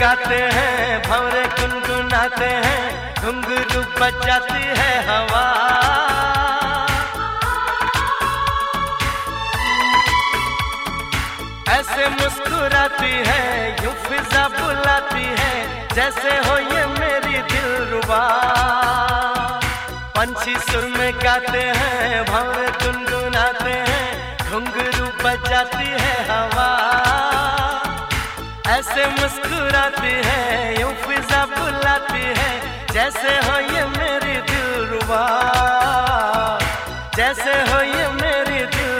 गाते हैं, भंवरे गुनगुनाते हैं, घुंघरू बजाती है हवा। ऐसे मुस्कुराती है, यूँ फिजा बुलाती है, जैसे हो ये मेरी दिल रुबा। पंछी सुर में गाते हैं, भंवरे गुनगुनाते हैं, घुंघरू बजाती है हवा। ऐसे मुस्कुराती है, यूँ फिजा बुलाती है, जैसे हो ये मेरी दिलरुबा, जैसे हो ये मेरी दिल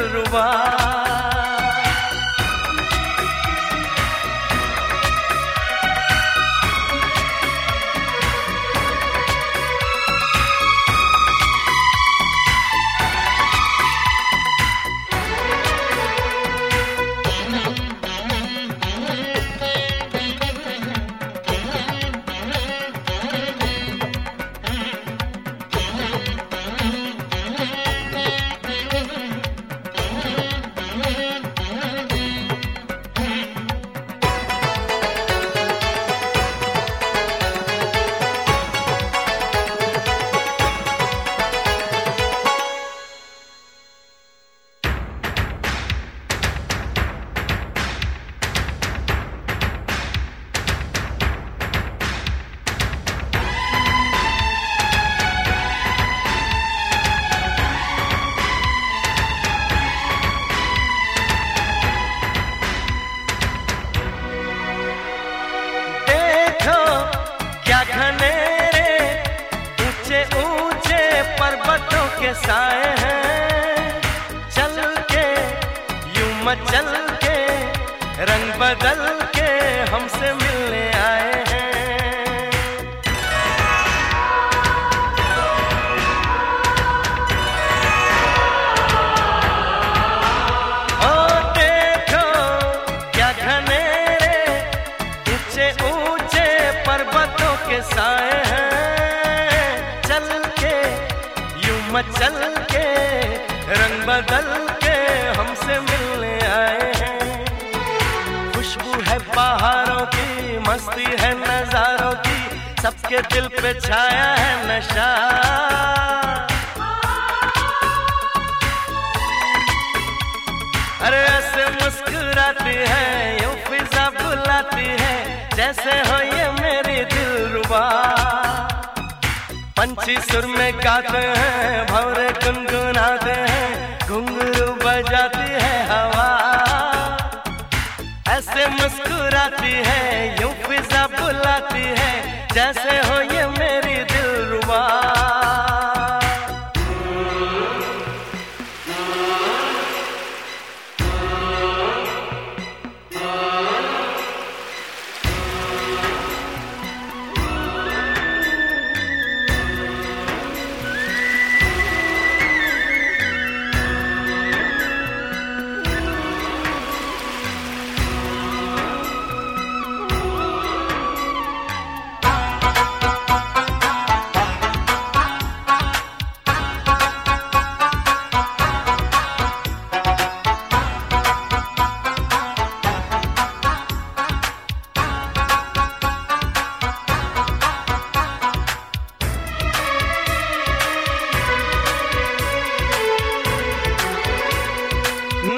के साए हैं, चल के, यूँ मचल के, रंग बदल के हमसे मिलने आए हैं। ओ, देखो क्या घनेरे ऊँचे ऊँचे पर्वतों के साए मचल के रंग बदल के हमसे मिलने आए हैं। खुशबू है पहाड़ों की, मस्ती है नजारों की, सबके दिल पे छाया है नशा। अरे ऐसे मुस्कुराती है, यूँ फिजा बुलाती है, जैसे हो ये मेरी दिल रुबा पंछी सुर में गाते हैं, भवरे गुनगुनाते हैं, घुंघरू बजाती है हवा। ऐसे मुस्कुराती है, यूँ फिजा बुलाती है, जैसे हो ये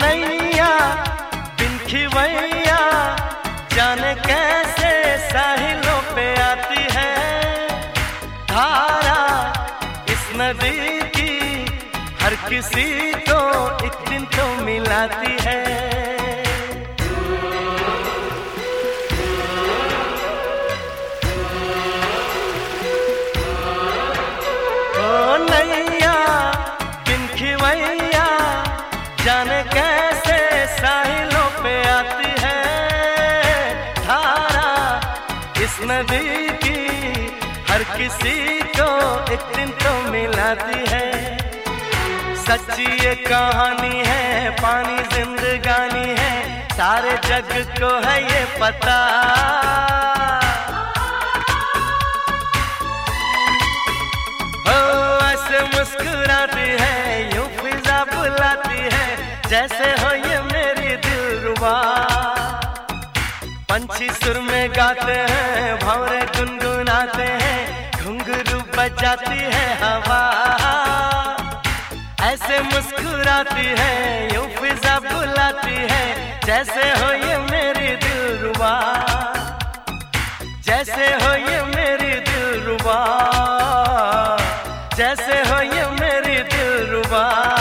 नैया बिन खिवैया, जाने कैसे साहिलों पे आती है? धारा इस नदी की हर किसी को एक दिन तो मिलाती है। नैया, बिन जाने कैसे इस नदी की हर किसी को एक दिन तो मिलाती है। सच्ची ये कहानी है, पानी जिंदगानी है, सारे जग को है ये पता। हो ऐसे मुस्कुराती है, यूँ फिजा बुलाती है, जैसे हो ये मेरी दिल रुबा पंछी सुर में गाते हैं, भंवरे गुनगुनाते हैं, घुंघरू बजाती है हवा। ऐसे मुस्कुराती है, यूँ फिजा बुलाती है, जैसे हो ये मेरी दिलरुबा। जैसे हो ये मेरी दिलरुबा। जैसे हो ये मेरी दिलरुबा।